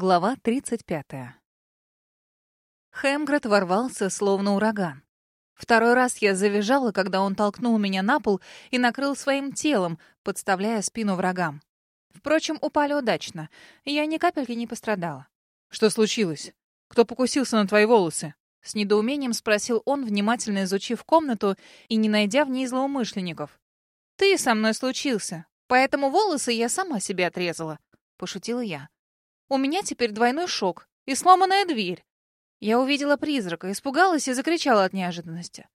Глава 35. Хемгред ворвался, словно ураган. Второй раз я завизжала, когда он толкнул меня на пол и накрыл своим телом, подставляя спину врагам. Впрочем, упали удачно. Я ни капельки не пострадала. «Что случилось? Кто покусился на твои волосы?» С недоумением спросил он, внимательно изучив комнату и не найдя в ней злоумышленников. «Ты со мной случился, поэтому волосы я сама себе отрезала», — пошутила я. У меня теперь двойной шок и сломанная дверь. Я увидела призрака, испугалась и закричала от неожиданности.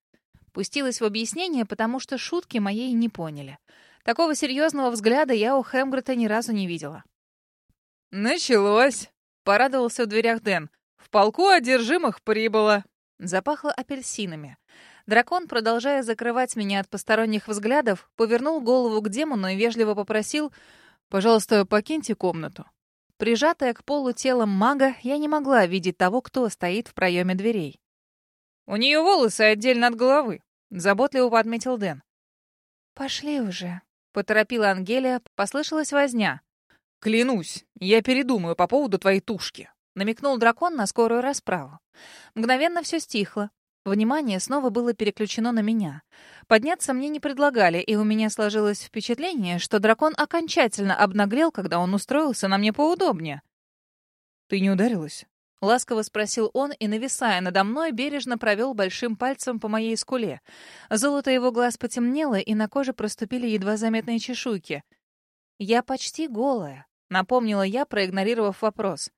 Пустилась в объяснение, потому что шутки моей не поняли. Такого серьезного взгляда я у Хемгрета ни разу не видела. «Началось!» — порадовался в дверях Дэн. «В полку одержимых прибыло!» Запахло апельсинами. Дракон, продолжая закрывать меня от посторонних взглядов, повернул голову к демону и вежливо попросил «Пожалуйста, покиньте комнату». Прижатая к полу телом мага, я не могла видеть того, кто стоит в проеме дверей. «У нее волосы отдельно от головы», — заботливо подметил Дэн. «Пошли уже», — поторопила Ангелия, послышалась возня. «Клянусь, я передумаю по поводу твоей тушки», — намекнул дракон на скорую расправу. Мгновенно все стихло. Внимание снова было переключено на меня. Подняться мне не предлагали, и у меня сложилось впечатление, что дракон окончательно обнаглел, когда он устроился на мне поудобнее. «Ты не ударилась?» — ласково спросил он и, нависая надо мной, бережно провел большим пальцем по моей скуле. Золото его глаз потемнело, и на коже проступили едва заметные чешуйки. «Я почти голая», — напомнила я, проигнорировав вопрос.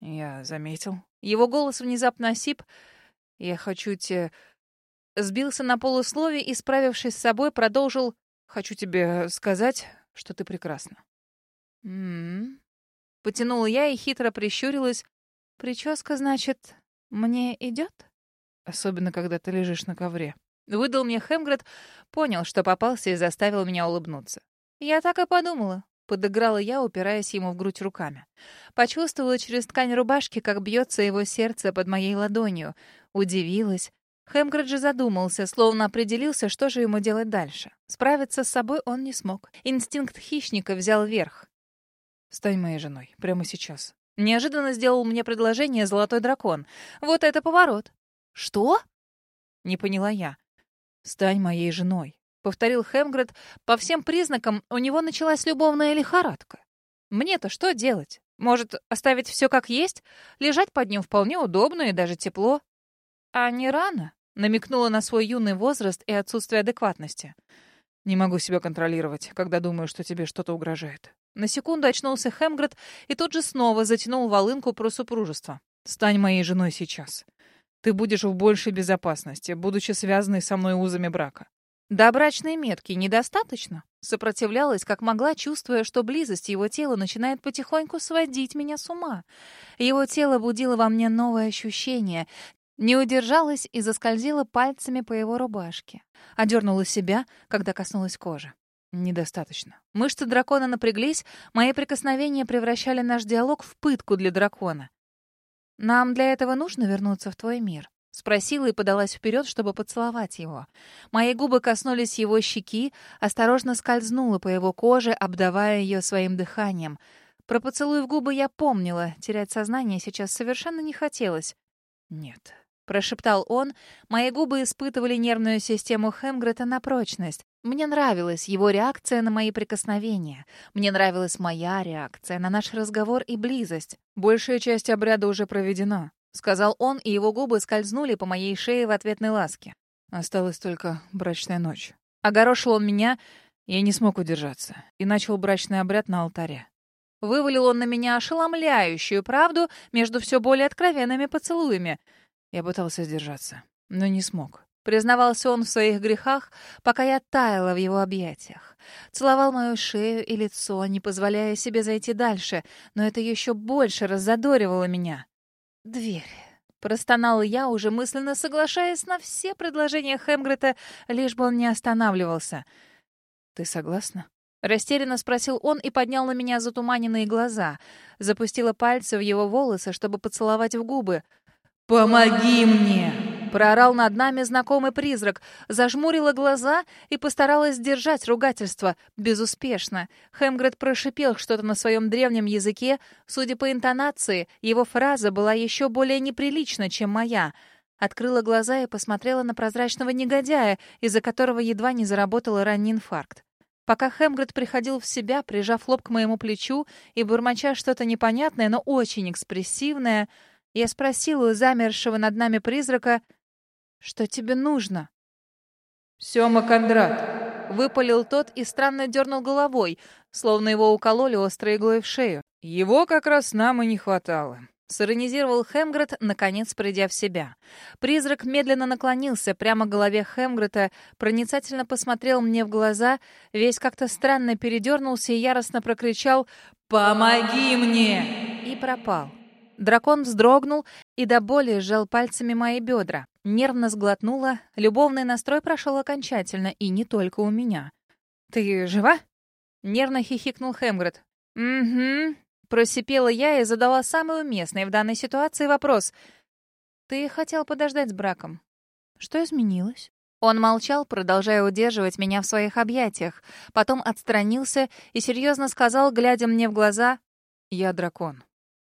«Я заметил». Его голос внезапно осип — я хочу тебе...» Сбился на полуслове и, справившись с собой, продолжил «Хочу тебе сказать, что ты прекрасна». «М-м-м...» Потянула я и хитро прищурилась. «Прическа, значит, мне идет?» «Особенно, когда ты лежишь на ковре». Выдал мне Хемгред, понял, что попался и заставил меня улыбнуться. Я так и подумала. Подыграла я, упираясь ему в грудь руками. Почувствовала через ткань рубашки, как бьется его сердце под моей ладонью. Удивилась. Хемгред же задумался, словно определился, что же ему делать дальше. Справиться с собой он не смог. Инстинкт хищника взял верх. «Стань моей женой. Прямо сейчас». Неожиданно сделал мне предложение золотой дракон. Вот это поворот. «Что?» — не поняла я. «Стань моей женой», повторил Хемгред. По всем признакам у него началась любовная лихорадка. Мне-то что делать? Может, оставить все как есть? Лежать под ним вполне удобно и даже тепло. А не рано? Намекнула на свой юный возраст и отсутствие адекватности. Не могу себя контролировать, когда думаю, что тебе что-то угрожает. На секунду очнулся Хемгред и тут же снова затянул волынку про супружество. Стань моей женой сейчас. Ты будешь в большей безопасности, будучи связанной со мной узами брака. Да брачной метки недостаточно? Сопротивлялась, как могла, чувствуя, что близость его тела начинает потихоньку сводить меня с ума. Его тело будило во мне новое ощущение. Не удержалась и заскользила пальцами по его рубашке. Одернула себя, когда коснулась кожи. Недостаточно. Мышцы дракона напряглись, мои прикосновения превращали наш диалог в пытку для дракона. «Нам для этого нужно вернуться в твой мир?» Спросила и подалась вперед, чтобы поцеловать его. Мои губы коснулись его щеки, осторожно скользнула по его коже, обдавая ее своим дыханием. Про поцелуй в губы я помнила, терять сознание сейчас совершенно не хотелось. «Нет», — прошептал он. Мои губы испытывали нервную систему Хемгрета на прочность. Мне нравилась его реакция на мои прикосновения. Мне нравилась моя реакция на наш разговор и близость. Большая часть обряда уже проведена сказал он, и его губы скользнули по моей шее в ответной ласке. Осталась только брачная ночь. Огорошил он меня, я не смог удержаться, и начал брачный обряд на алтаре. Вывалил он на меня ошеломляющую правду между все более откровенными поцелуями. Я пытался сдержаться, но не смог. Признавался он в своих грехах, пока я таяла в его объятиях. Целовал мою шею и лицо, не позволяя себе зайти дальше, но это еще больше раззадоривало меня. «Дверь». Простонала я, уже мысленно соглашаясь на все предложения Хемгрета, лишь бы он не останавливался. «Ты согласна?» Растерянно спросил он и поднял на меня затуманенные глаза. Запустила пальцы в его волосы, чтобы поцеловать в губы. «Помоги мне!» — Проорал над нами знакомый призрак, зажмурила глаза и постаралась сдержать ругательство. Безуспешно. Хемгред прошипел что-то на своем древнем языке. Судя по интонации, его фраза была еще более неприлична, чем моя. Открыла глаза и посмотрела на прозрачного негодяя, из-за которого едва не заработала ранний инфаркт. Пока Хемгред приходил в себя, прижав лоб к моему плечу и бормоча что-то непонятное, но очень экспрессивное, я спросила у замершего над нами призрака, что тебе нужно? Сёма Кондрат. Выпалил тот и странно дернул головой, словно его укололи острой иглой в шею. Его как раз нам и не хватало. Сиронизировал Хемгрет, наконец придя в себя. Призрак медленно наклонился прямо к голове Хемгрета, проницательно посмотрел мне в глаза, весь как-то странно передернулся и яростно прокричал «Помоги мне!» и пропал. Дракон вздрогнул и до боли сжал пальцами мои бедра. Нервно сглотнула, любовный настрой прошел окончательно, и не только у меня. «Ты жива?» Нервно хихикнул Хемгрет. «Угу», Просипела я и задала самый уместный в данной ситуации вопрос. «Ты хотел подождать с браком. Что изменилось?» Он молчал, продолжая удерживать меня в своих объятиях. Потом отстранился и серьезно сказал, глядя мне в глаза, «Я дракон.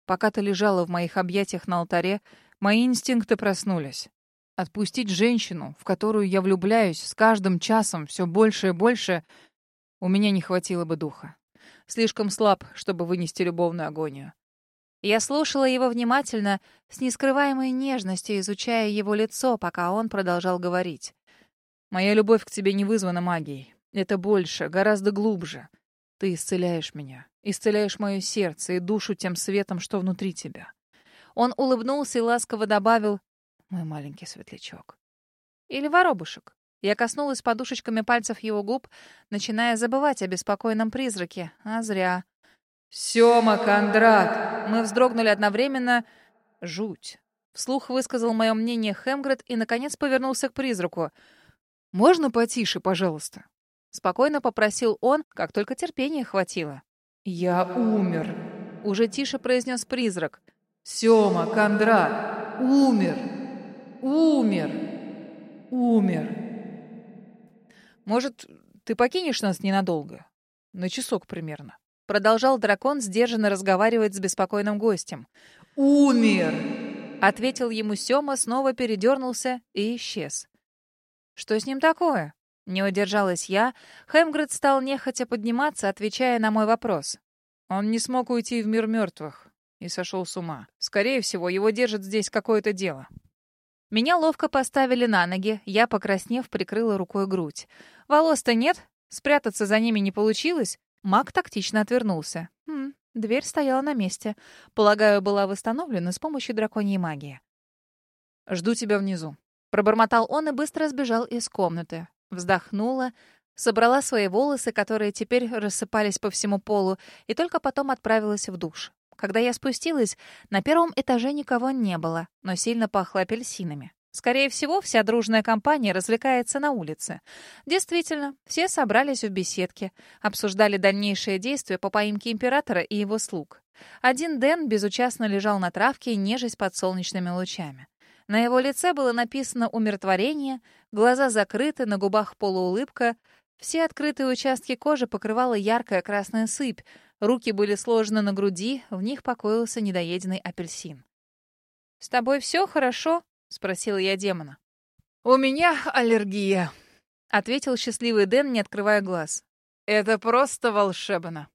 Пока ты лежала в моих объятиях на алтаре, мои инстинкты проснулись. Отпустить женщину, в которую я влюбляюсь, с каждым часом все больше и больше, у меня не хватило бы духа. Слишком слаб, чтобы вынести любовную агонию. Я слушала его внимательно, с нескрываемой нежностью, изучая его лицо, пока он продолжал говорить. «Моя любовь к тебе не вызвана магией. Это больше, гораздо глубже. Ты исцеляешь меня, исцеляешь мое сердце и душу тем светом, что внутри тебя». Он улыбнулся и ласково добавил «Мой маленький светлячок». Или воробушек. Я коснулась подушечками пальцев его губ, начиная забывать о беспокойном призраке. А зря. «Сёма, Кондрат!» Мы вздрогнули одновременно. Жуть. Вслух высказал мое мнение Хемгред и, наконец, повернулся к призраку. «Можно потише, пожалуйста?» Спокойно попросил он, как только терпения хватило. «Я умер», — уже тише произнес призрак. «Сёма, Кондрат, умер, умер, умер». Может, ты покинешь нас ненадолго? На часок примерно. Продолжал дракон сдержанно разговаривать с беспокойным гостем. «Умер!» Ответил ему Сёма, снова передернулся и исчез. «Что с ним такое?» Не удержалась я. Хемгред стал нехотя подниматься, отвечая на мой вопрос. Он не смог уйти в мир мертвых и сошел с ума. Скорее всего, его держит здесь какое-то дело. Меня ловко поставили на ноги, я, покраснев, прикрыла рукой грудь. Волос-то нет, спрятаться за ними не получилось. Маг тактично отвернулся. Хм, дверь стояла на месте. Полагаю, была восстановлена с помощью драконьей магии. «Жду тебя внизу», — пробормотал он и быстро сбежал из комнаты. Вздохнула, собрала свои волосы, которые теперь рассыпались по всему полу, и только потом отправилась в душ. Когда я спустилась, на первом этаже никого не было, но сильно пахло апельсинами. Скорее всего, вся дружная компания развлекается на улице. Действительно, все собрались в беседке, обсуждали дальнейшие действия по поимке императора и его слуг. Один Дэн безучастно лежал на травке, нежесть под солнечными лучами. На его лице было написано «умиротворение», глаза закрыты, на губах полуулыбка. Все открытые участки кожи покрывала яркая красная сыпь, Руки были сложены на груди, в них покоился недоеденный апельсин. «С тобой все хорошо?» — спросила я демона. «У меня аллергия», — ответил счастливый Дэн, не открывая глаз. «Это просто волшебно».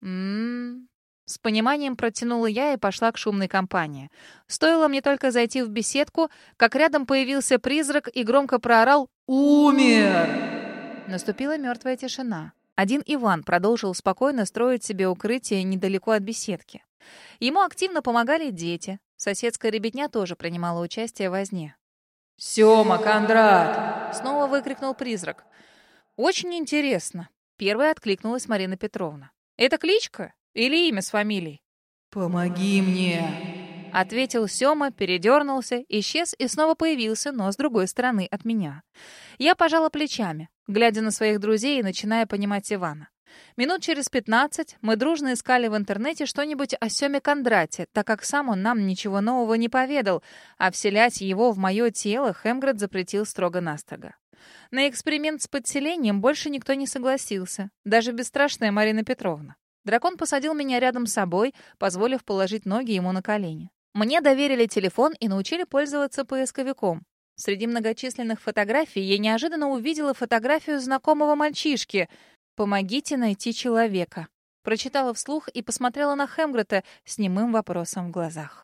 «М-м-м». С пониманием протянула я и пошла к шумной компании. Стоило мне только зайти в беседку, как рядом появился призрак и громко проорал «Умер!». Наступила мертвая тишина. Один Иван продолжил спокойно строить себе укрытие недалеко от беседки. Ему активно помогали дети. Соседская ребятня тоже принимала участие в возне. «Сёма, Кондрат!» — снова выкрикнул призрак. «Очень интересно». Первая откликнулась Марина Петровна. «Это кличка или имя с фамилией?» «Помоги мне!» Ответил Сёма, передернулся, исчез и снова появился, но с другой стороны от меня. Я пожала плечами, глядя на своих друзей и начиная понимать Ивана. Минут через пятнадцать мы дружно искали в интернете что-нибудь о Семе Кондрате, так как сам он нам ничего нового не поведал, а вселять его в мое тело Хемгред запретил строго-настрого. На эксперимент с подселением больше никто не согласился, даже бесстрашная Марина Петровна. Дракон посадил меня рядом с собой, позволив положить ноги ему на колени. Мне доверили телефон и научили пользоваться поисковиком. Среди многочисленных фотографий я неожиданно увидела фотографию знакомого мальчишки. «Помогите найти человека». Прочитала вслух и посмотрела на Хемгрета с немым вопросом в глазах.